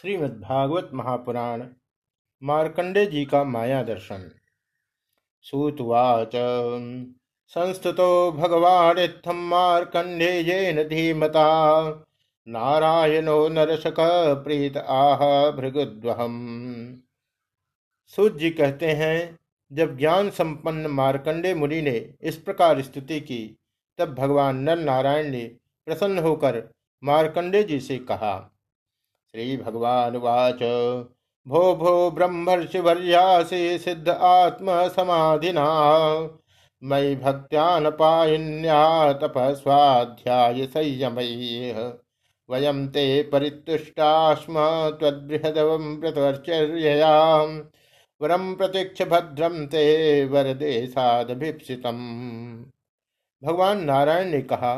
श्रीमद्भागवत महापुराण मार्कंडे जी का माया दर्शन। सूतवाच, संस्तुतो भगवानित्थं मार्कण्डेयेन धीमता। नारायणो नरसक प्रीत आह भृगुद्वहम। सूत जी कहते हैं, जब ज्ञान संपन्न मार्कंडे मुनि ने इस प्रकार स्तुति की, तब भगवान नर नारायण ने प्रसन्न होकर मार्कंडे जी से कहा श्री भगवान वाच भो भो ब्रह्मर्षिवर्यासि सिद्ध आत्म समाधिना मयि भक्त्यानपायिन्या तपस्वाध्याय संयमयी वयम ते परितुष्टास्म त्वद्बृहदवं व्रतवर्चर्यया वरम प्रतीक्ष भद्रम ते वरदेशादभिप्सितम भगवान नारायण ने कहा,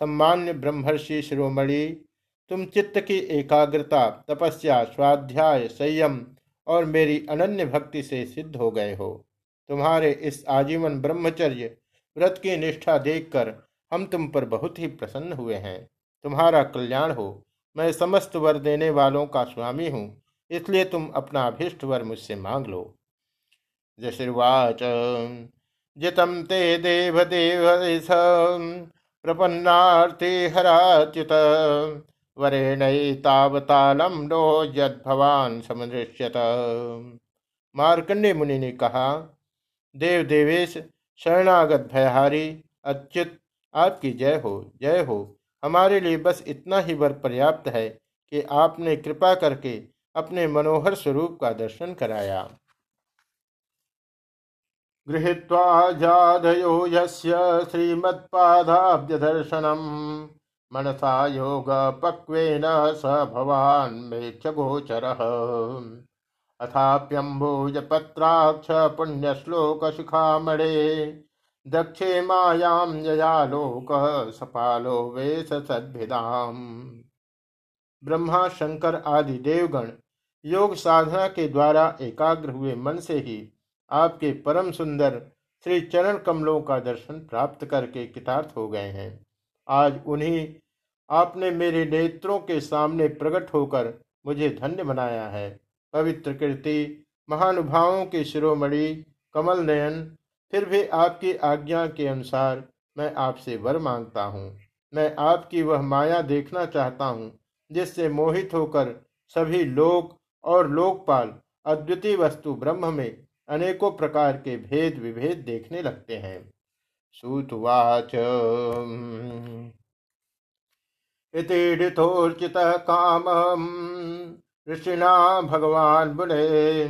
सम्मान्य ब्रह्मर्षि शिरोमणि तुम चित्त की एकाग्रता, तपस्या, स्वाध्याय, संयम और मेरी अनन्य भक्ति से सिद्ध हो गए हो। तुम्हारे इस आजीवन ब्रह्मचर्य, व्रत की निष्ठा देखकर हम तुम पर बहुत ही प्रसन्न हुए हैं। तुम्हारा कल्याण हो। मैं समस्त वर देने वालों का स्वामी हूँ, इसलिए तुम अपना अभिष्ट वर मुझसे मांग लो। जशिर्वाच जितम ते देव देव प्रपन्नार्थे हराच्युत। वरेणतावतालम नो यद भवान समदृश्यत मार्कंडे मुनि ने कहा, देव देवेश, शरणागत भयहारी, अच्युत, आपकी जय हो जय हो। हमारे लिए बस इतना ही वर पर्याप्त है कि आपने कृपा करके अपने मनोहर स्वरूप का दर्शन कराया। गृहीत्वा जाधयो यस्य श्रीमत्पादाब्जदर्शनम्। मनसा योग पक्वेन स भवान मेक्ष गोचर अथाप्यम्बुज पत्राक्ष पुण्यश्लोक शिखामणे दक्षे मायां यया लोक सपालो वेश सद्भिदाम। ब्रह्मा, शंकर आदि देवगण योग साधना के द्वारा एकाग्र हुए मन से ही आपके परम सुंदर श्री चरण कमलों का दर्शन प्राप्त करके कितार्थ हो गए हैं। आज उन्हीं आपने मेरे नेत्रों के सामने प्रकट होकर मुझे धन्य बनाया है। पवित्र कीर्ति, महानुभावों के शिरोमणि, कमल नयन, फिर भी आपकी आज्ञा के अनुसार मैं आपसे वर माँगता हूँ। मैं आपकी वह माया देखना चाहता हूँ, जिससे मोहित होकर सभी लोक और लोकपाल अद्वितीय वस्तु ब्रह्म में अनेकों प्रकार के भेद विभेद देखने लगते हैं। सुतवाच। इतिथोर्चितः काम। ऋषिणा भगवान् बुले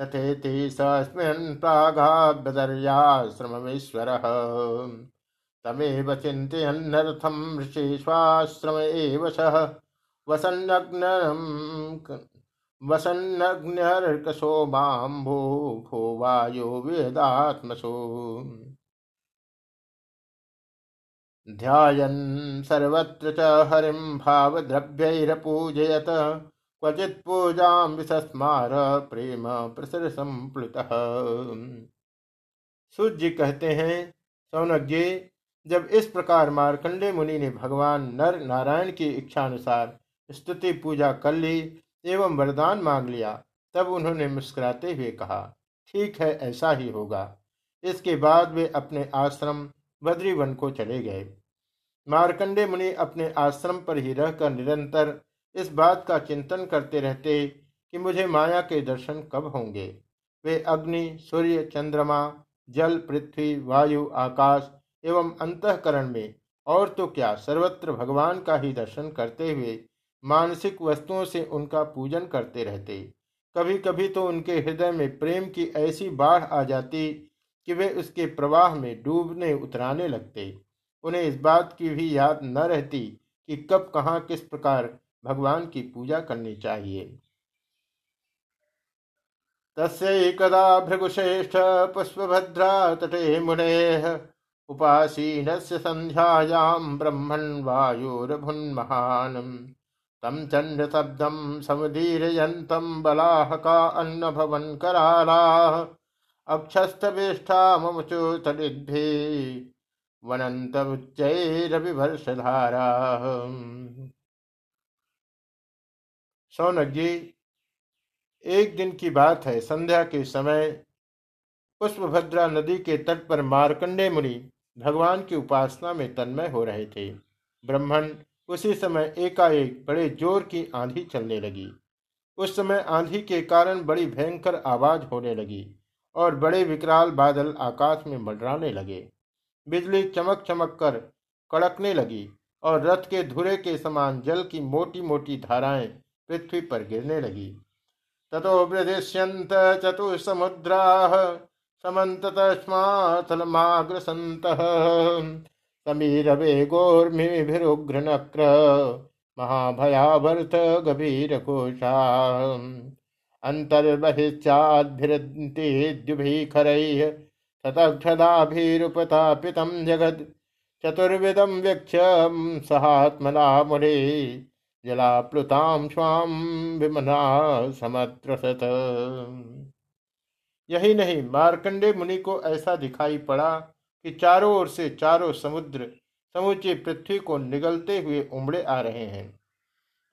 तथेति सस्मिन् प्रागाभ्यदर्याश्रममीश्वरः। तमेव चिन्तयन्नर्थं ऋषिश्वाश्रम एव सः। वसन्नग्नम् वसन्नग्न्यर्कशोभाम्भो भो वायो वेदात्मसो। ध्यायन् सर्वत्र च हरिं भावद्रव्यैरपूजयत। क्वचित् पूजां विसस्मार प्रेम प्रसर संप्लुतः सूर्य कहते हैं सौनक जी जब इस प्रकार मार्कंडे मुनि ने भगवान नर नारायण की इच्छा अनुसार स्तुति पूजा कर ली एवं वरदान मांग लिया, तब उन्होंने मुस्कुराते हुए कहा, ठीक है, ऐसा ही होगा। इसके बाद वे अपने आश्रम बद्रीवन को चले गए। मार्कंडे मुनि अपने आश्रम पर ही रहकर निरंतर इस बात का चिंतन करते रहते कि मुझे माया के दर्शन कब होंगे। वे अग्नि, सूर्य, चंद्रमा, जल, पृथ्वी, वायु, आकाश एवं अंतकरण में और तो क्या सर्वत्र भगवान का ही दर्शन करते हुए मानसिक वस्तुओं से उनका पूजन करते रहते। कभी कभी तो उनके हृदय में प्रेम की ऐसी बाढ़ आ जाती कि वे उसके प्रवाह में डूबने उतराने लगते। उन्हें इस बात की भी याद न रहती कि कब, कहाँ, किस प्रकार भगवान की पूजा करनी चाहिए। तस्कदा भृगुश्रेष्ठ पुष्पभद्रा तटे मुने उपासीन से संध्यायां ब्रह्मण वायुर्भुन्महान। तम चंड शब्दम समुदीरयंतम बलाहका अन्न भवन कराला अक्षस्तवेष्ठा ममुचो तडिद्भि वनन्तमुच्चैरभिभर्षधारा सौनक जी, एक दिन की बात है। संध्या के समय पुष्पभद्रा नदी के तट पर मारकंडे मुनि भगवान की उपासना में तन्मय हो रहे थे। ब्राह्मण उसी समय एकाएक बड़े ज़ोर की आंधी चलने लगी। उस समय आंधी के कारण बड़ी भयंकर आवाज़ होने लगी और बड़े विकराल बादल आकाश में मंडराने लगे। बिजली चमक चमक कर कड़कने लगी और रथ के धुरे के समान जल की मोटी मोटी धाराएँ पृथ्वी पर गिरने लगी। ततो वृदिश्यंत चतुसमुद्रा समत स्माथलमाग्रसंत समीर वेगोर्मिभिरुग्र नक्र महाभयावर्त गभीर घोषा अन्तर्बहिश्चाद्भिरन्तेद्युभिखरैः शतक्षदाभिरुपतापितं जगत् चतुर्विदं व्यक्ष्य सहात्मना मुरे जलाप्लुतां स्वाम विमना समत्रसत। यही नहीं, मार्कंडे मुनि को ऐसा दिखाई पड़ा कि चारों ओर से चारों समुद्र, समूचे पृथ्वी को निगलते हुए उमड़े आ रहे हैं।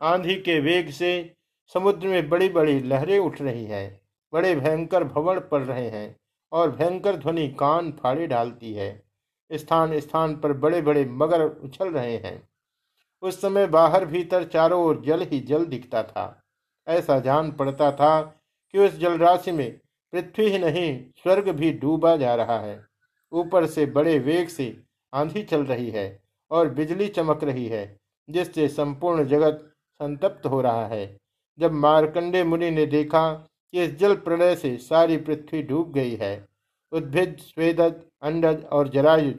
आंधी के वेग से समुद्र में बड़ी बड़ी लहरें उठ रही हैं, बड़े भयंकर भवन पड़ रहे हैं। और भयंकर ध्वनि कान फाड़े डालती है। स्थान स्थान पर बड़े बड़े मगर उछल रहे हैं। उस समय बाहर भीतर चारों ओर जल ही जल दिखता था। ऐसा जान पड़ता था कि उस जलराशि में पृथ्वी ही नहीं, स्वर्ग भी डूबा जा रहा है। ऊपर से बड़े वेग से आंधी चल रही है और बिजली चमक रही है, जिससे संपूर्ण जगत संतप्त हो रहा है। जब मारकंडे मुनि ने देखा कि इस जल प्रलय से सारी पृथ्वी डूब गई है। उद्भिद, स्वेदज, अंडज और जरायु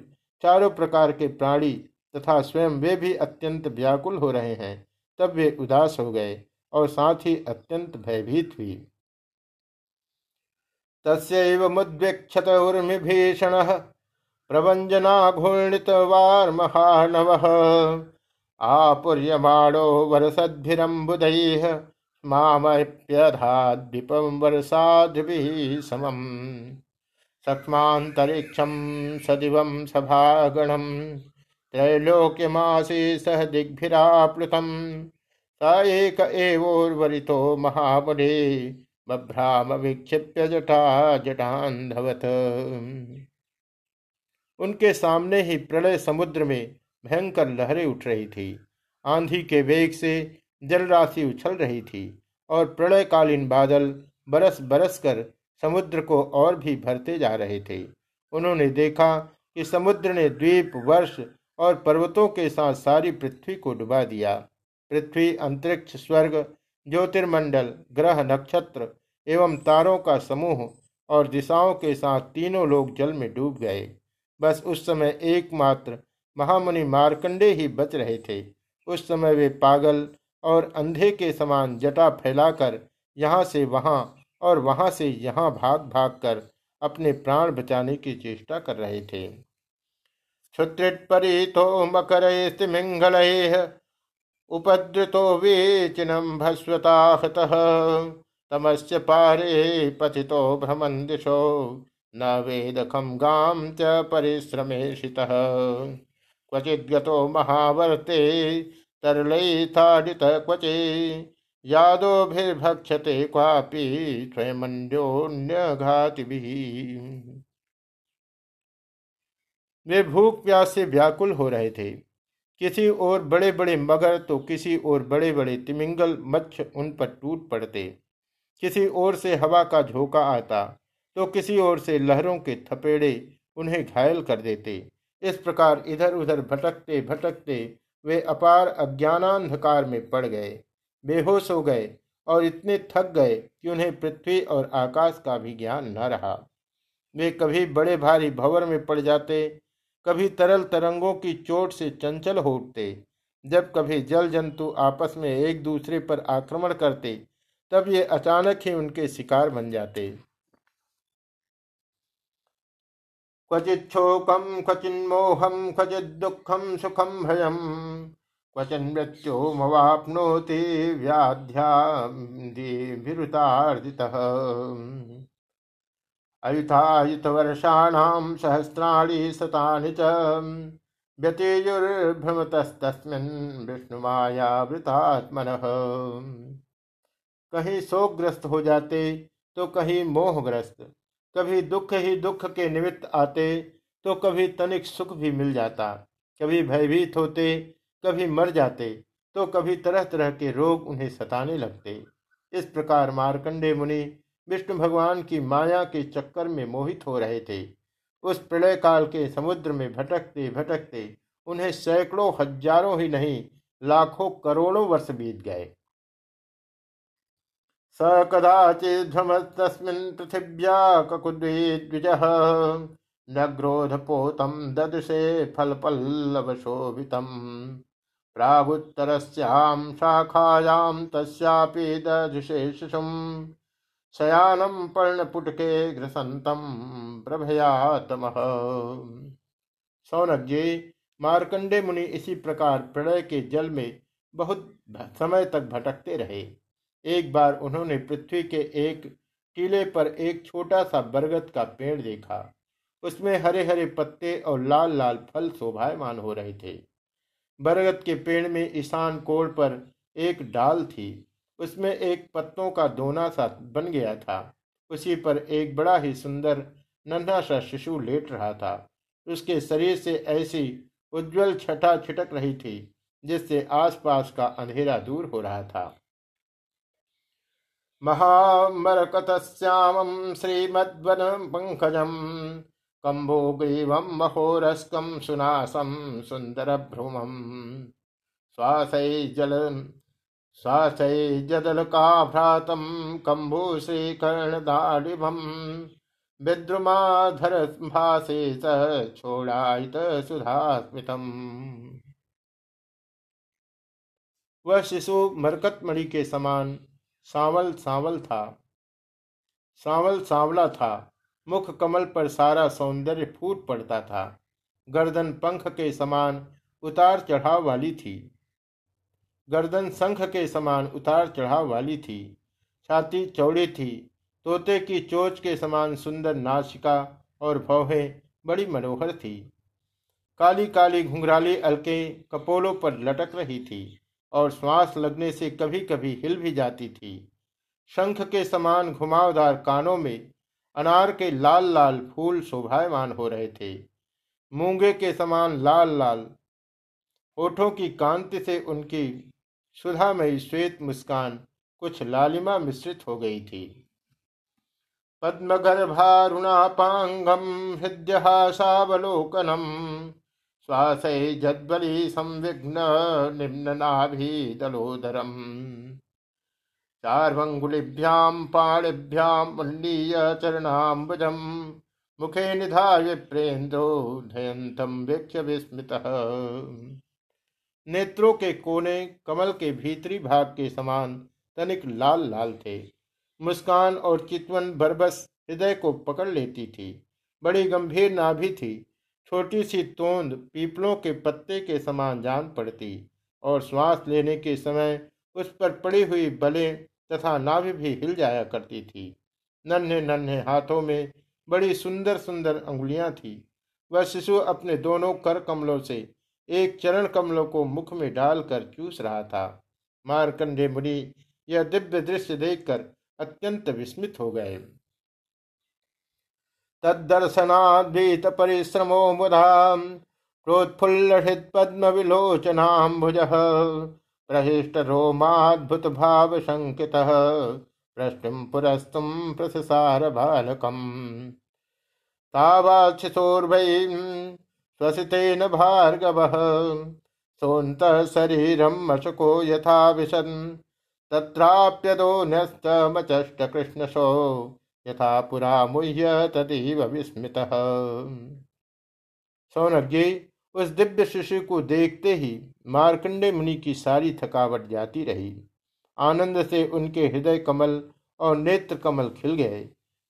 चारों प्रकार के प्राणी तथा स्वयं वे भी अत्यंत व्याकुल हो रहे हैं। तब वे उदास हो गए और साथ ही अत्यंत भयभीत हुई। तस्व मुद्वेक्षत उर्मिभीषण महानव आपुर्यमाणो वरसद्भिरम्बुदैः मामप्यधाद्विपं वरसाद्भिः समम्। सक्ष्मान्तरिक्षं सदिवं सभागणं त्रैलोक्यमासि सह दिग्भिराप्लुतं स एक एवोर्वरितो महामुने बभ्राम विक्षिप्य जटा जटान्धवत। उनके सामने ही प्रलय समुद्र में भयंकर लहरें उठ रही थी। आंधी के वेग से जलराशि उछल रही थी और प्रलयकालीन बादल बरस बरस कर समुद्र को और भी भरते जा रहे थे। उन्होंने देखा कि समुद्र ने द्वीप, वर्ष और पर्वतों के साथ सारी पृथ्वी को डुबा दिया। पृथ्वी, अंतरिक्ष, स्वर्ग, ज्योतिर्मंडल, ग्रह, नक्षत्र एवं तारों का समूह और दिशाओं के साथ तीनों लोग जल में डूब गए। बस उस समय एकमात्र महामुनि मार्कंडे ही बच रहे थे। उस समय वे पागल और अंधे के समान जटा फैलाकर यहाँ से वहाँ और वहाँ से यहाँ भाग भाग कर अपने प्राण बचाने की चेष्टा कर रहे थे। क्षुत्रिपरीतो मकर मिंगल उपद्रुतो वेचिनम भस्वताहत, तमस्य पारे पथितो भ्रमन् दिशो न वेदखम गाम च परिश्रमेशितः क्वचिद्गतो महावर्ते तरलैथाडितः क्वचे यादोभिर्भक्षते क्वापि स्वयमन्योन्यघातिभिः वे भूख प्यास से व्याकुल हो रहे थे। किसी ओर बड़े बड़े मगर तो किसी ओर बड़े बड़े तिमिंगल मच्छ उन पर टूट पड़ते। किसी ओर से हवा का झोंका आता तो किसी ओर से लहरों के थपेड़े उन्हें घायल कर देते। इस प्रकार इधर उधर भटकते भटकते वे अपार अज्ञानांधकार में पड़ गए, बेहोश हो गए और इतने थक गए कि उन्हें पृथ्वी और आकाश का भी ज्ञान न रहा। वे कभी बड़े भारी भंवर में पड़ जाते, कभी तरल तरंगों की चोट से चंचल हो उठते। जब कभी जल जंतु आपस में एक दूसरे पर आक्रमण करते, तब ये अचानक ही उनके शिकार बन जाते। क्वचिच्छोकं क्वचिन्मोहं क्वचिद्दुःखं सुखं भयं क्वचिन्मृत्युमवाप्नोति व्याध्याभिरुतार्जितः अयुथायुतवर्षाणां सहस्राणि शतानि च व्यतेयुर्भ्रमतस्तस्मिन् विष्णुमायावृतात्मनः। कहीं शोकग्रस्त हो जाते तो कहीं मोहग्रस्त। कभी दुख ही दुख के निमित्त आते तो कभी तनिक सुख भी मिल जाता। कभी भयभीत होते, कभी मर जाते तो कभी तरह तरह के रोग उन्हें सताने लगते। इस प्रकार मार्कंडे मुनि विष्णु भगवान की माया के चक्कर में मोहित हो रहे थे। उस प्रलय काल के समुद्र में भटकते भटकते उन्हें सैकड़ों, हज़ारों ही नहीं, लाखों करोड़ों वर्ष बीत गए। स कदाचिद्भ्रमस्तस्मिन् पृथिव्या ककुद्विद्विज न ग्रोधपोतं ददृशे फलपल्लवशोभितम्। प्रागुत्तरस्यां शाखायां तस्यापि ददृशे शिशुम्। शयानं पर्णपुटके घ्रसन्तं प्रभयातमः। सौनक जी मार्कंडे मुनि इसी प्रकार प्रलय के जल में बहुत समय तक भटकते रहे। एक बार उन्होंने पृथ्वी के एक टीले पर एक छोटा सा बरगद का पेड़ देखा। उसमें हरे हरे पत्ते और लाल लाल फल शोभायमान हो रहे थे। बरगद के पेड़ में ईशान कोड़ पर एक डाल थी। उसमें एक पत्तों का दोना सा बन गया था। उसी पर एक बड़ा ही सुंदर नन्हा सा शिशु लेट रहा था। उसके शरीर से ऐसी उज्जवल छटा छिटक रही थी, जिससे आसपास का अंधेरा दूर हो रहा था। महामरकतश्यामं श्रीमद्वन पंकजम कम्भोग्रीवं महोरस्कं सुनासं सुन्दरभ्रुमं श्वासै जल श्वासै जदलकाभ्रातं कम्भो श्रीकर्णदाडिभं विद्रुमाधर भासे स छोड़ायित सुधास्मितम् वह शिशु मरकतमणि के समान सांवल सांवल था। सांवल सांवला था। मुख कमल पर सारा सौंदर्य फूट पड़ता था। गर्दन पंख के समान उतार चढ़ाव वाली थी। गर्दन संख के समान उतार चढ़ाव वाली थी। छाती चौड़ी थी। तोते की चोच के समान सुंदर नाशिका और भौहें बड़ी मनोहर थी। काली काली घुंघराली अलके कपोलों पर लटक रही थी। और श्वास लगने से कभी कभी हिल भी जाती थी। शंख के समान घुमावदार कानों में अनार के लाल लाल फूल शोभायमान हो रहे थे। मूँगे के समान लाल लाल ओठों की कांति से उनकी सुधामयी श्वेत मुस्कान कुछ लालिमा मिश्रित हो गई थी। पद्मगर्भारुणापांगम हृदयहासावलोकनम श्वासै जद्वली संविघ्न निम्ननाभिदलोदरम्। चार्वङ्गुलिभ्यां पाणिभ्याम् उन्नीय चरणाम्बुजम्। मुखे निधाय प्रेन्द्रो धयंतम वीक्ष विस्मितः। नेत्रों के कोने कमल के भीतरी भाग के समान तनिक लाल लाल थे। मुस्कान और चितवन बरबस हृदय को पकड़ लेती थी। बड़ी गंभीर नाभि थी। छोटी सी तोंद पीपलों के पत्ते के समान जान पड़ती और श्वास लेने के समय उस पर पड़ी हुई बले तथा नाभि भी हिल जाया करती थी। नन्हे नन्हे हाथों में बड़ी सुंदर सुंदर अंगुलियाँ थी। वह शिशु अपने दोनों कर कमलों से एक चरण कमलों को मुख में डालकर चूस रहा था। मारकंडे मुनि यह दिव्य दृश्य देखकर अत्यंत विस्मित हो गए। तद्दर्शनाद्वीत परिश्रमो मुधा प्रोत्फुल्लषित पद्म विलोचनाम्बुज प्रहिष्ट रोमाद्भुत भाव शंकित प्रष्टुम पुरस्तुम प्रसार बालकम तावाक्षिशोर्भै स्वसितेन भार्गव। सोऽन्त शरीरम मशको यथा विशन् तत्राप्यदो न्यस्तमचष्ट कृष्णशो यथा पुरा मुह्य तदीव विस्मित। जी उस दिव्य शिशु को देखते ही मार्कंडे मुनि की सारी थकावट जाती रही। आनंद से उनके हृदय कमल और नेत्र कमल खिल गए।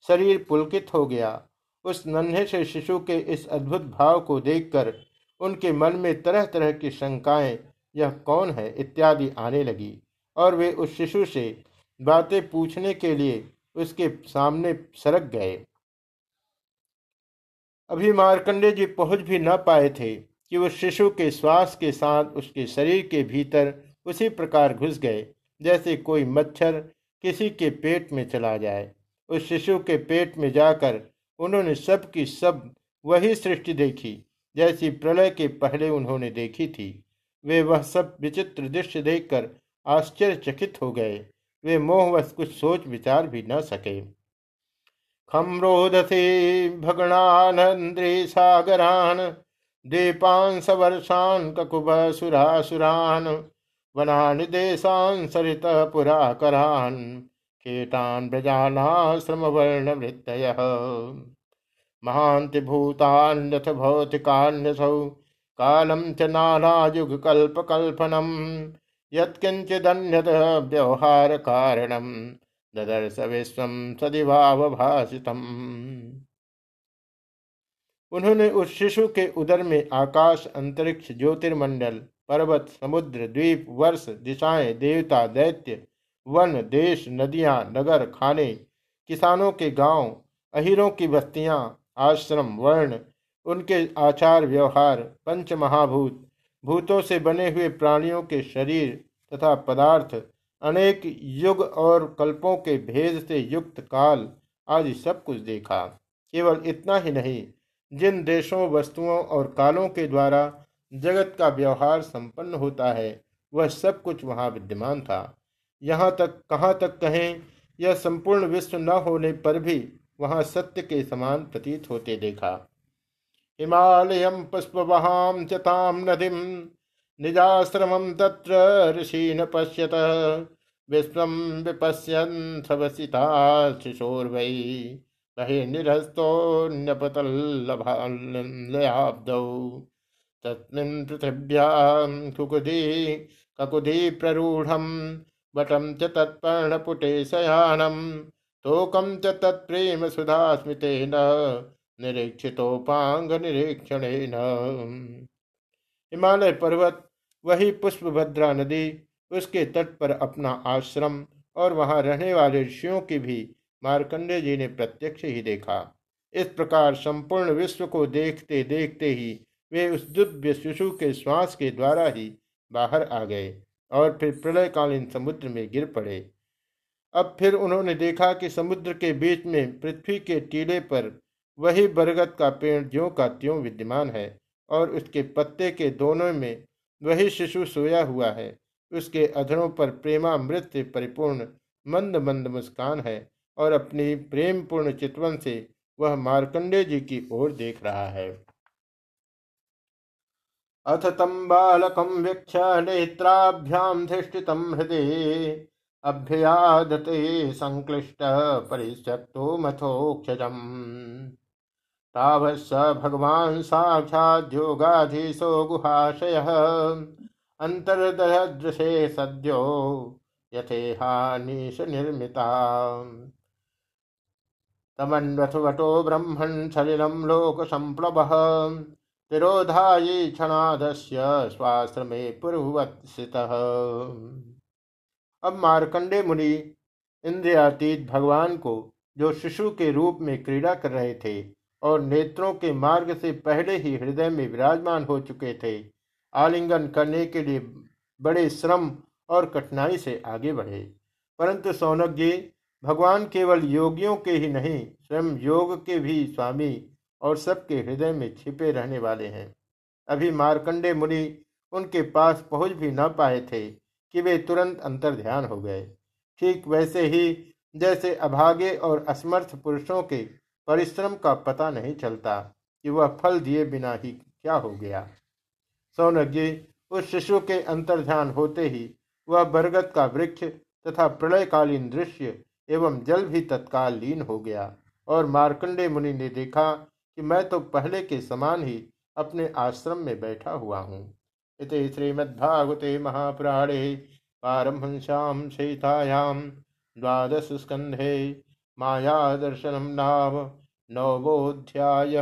शरीर पुलकित हो गया। उस नन्हे से शिशु के इस अद्भुत भाव को देखकर उनके मन में तरह तरह की शंकाएँ, यह कौन है, इत्यादि आने लगी। और वे उस शिशु से बातें पूछने के लिए उसके सामने सरक गए। अभी मारकंडे जी पहुँच भी न पाए थे कि उस शिशु के श्वास के साथ उसके शरीर के भीतर उसी प्रकार घुस गए, जैसे कोई मच्छर किसी के पेट में चला जाए। उस शिशु के पेट में जाकर उन्होंने सब की सब वही सृष्टि देखी, जैसी प्रलय के पहले उन्होंने देखी थी। वे वह सब विचित्र दृश्य देखकर आश्चर्यचकित हो गए। वे मोहवश कुछ सोच विचार भी न सके। खम्रोधसे भगणानंद्री सागरान दीपांस वर्षान ककुब सुरासुरान वनानि देशान सरित पुराकरान कीटान ब्रजानाश्रम वर्ण वृत्तय महांति भूतान्यथ भौतिकान्यसौ कालम च नानायुगकल्पकल्पनम्। यत्किञ्चिदन्यत व्यवहार कारणम ददर्श विश्व सदिभावभाषितम उन्होंने उस शिशु के उदर में आकाश, अंतरिक्ष, ज्योतिर्मंडल, पर्वत, समुद्र, द्वीप, वर्ष, दिशाएँ, देवता, दैत्य, वन, देश, नदियाँ, नगर, खाने, किसानों के गाँव, अहिरों की बस्तियाँ, आश्रम, वर्ण, उनके आचार व्यवहार पंच महाभूत भूतों से बने हुए प्राणियों के शरीर तथा पदार्थ, अनेक युग और कल्पों के भेद से युक्त काल आदि सब कुछ देखा। केवल इतना ही नहीं, जिन देशों, वस्तुओं और कालों के द्वारा जगत का व्यवहार संपन्न होता है, वह सब कुछ वहाँ विद्यमान था। यहाँ तक, कहाँ तक कहें, यह संपूर्ण विश्व न होने पर भी वहाँ सत्य के समान प्रतीत होते देखा। हिमालय पुष्पवहां चताम नदी, निजाश्रम तत्र ऋषि न पश्यत विश्व विपश्यन्थवसिता शिशोर्वै बहिर्निरस्तोऽन्यपतल्लभालयाब्दौ तस्मिन् पृथिव्यां कुकुदी ककुधी प्ररूढम् वटं च तत्पर्णपुटे शयानं तोकं च तत्प्रेम सुधा निरीक्षण हिमालय पर्वत, वही पुष्पभद्रा नदी, उसके तट पर अपना आश्रम और वहाँ रहने वाले ऋषियों की भी मार्कंडे जी ने प्रत्यक्ष ही देखा। इस प्रकार संपूर्ण विश्व को देखते देखते ही वे उस दुव्य शिशु के श्वास के द्वारा ही बाहर आ गए और फिर प्रलयकालीन समुद्र में गिर पड़े। अब फिर उन्होंने देखा कि समुद्र के बीच में पृथ्वी के टीले पर वही बरगद का पेड़ ज्यो का त्यों विद्यमान है, और उसके पत्ते के दोनों में वही शिशु सोया हुआ है। उसके अधरों पर प्रेमामृत से परिपूर्ण मंद मंद मुस्कान है, और अपनी प्रेम पूर्ण चितवन से वह मार्कंडे जी की ओर देख रहा है। अथ तम बालकम वीक्ष नेत्राभ्याम धिष्ठितम हृदय, अभ्ययादते संक्लिष्ट परित्यक्तो मथोक्षजम तावत् भगवान साक्षाद्योगाधीशो गुहाशय। अंतर्दृशे सद्यो यथेहानीश निर्मिता। तमन्वथवटो ब्रह्मण सलिलम लोक संप्लव तिरोधायी क्षणादस्य स्वाश्रमे पुरुवत्सित। अब मार्कंडे मुनि, इंद्रियातीत भगवान को, जो शिशु के रूप में क्रीड़ा कर रहे थे और नेत्रों के मार्ग से पहले ही हृदय में विराजमान हो चुके थे। आलिंगन करने के लिए बड़े श्रम और कठिनाई से आगे बढ़े। परंतु सौनक जी भगवान केवल योगियों के ही नहीं, स्वयं योग के भी स्वामी और सबके हृदय में छिपे रहने वाले हैं। अभी मार्कंडे मुनि उनके पास पहुँच भी न पाए थे कि वे तुरंत अंतर ध्यान हो गए। ठीक वैसे ही, जैसे अभागे और असमर्थ पुरुषों के परिश्रम का पता नहीं चलता कि वह फल दिए बिना ही क्या हो गया। सौनक जी उस शिशु के अंतर्ध्यान होते ही वह बरगद का वृक्ष तथा प्रलयकालीन दृश्य एवं जल भी तत्काल लीन हो गया और मार्कंडे मुनि ने देखा कि मैं तो पहले के समान ही अपने आश्रम में बैठा हुआ हूँ। इत श्रीमद्भागवते महापुराणे पारमहंस्यां सहितायां द्वादश स्कंधे माया दर्शनम नाम नवोध्याय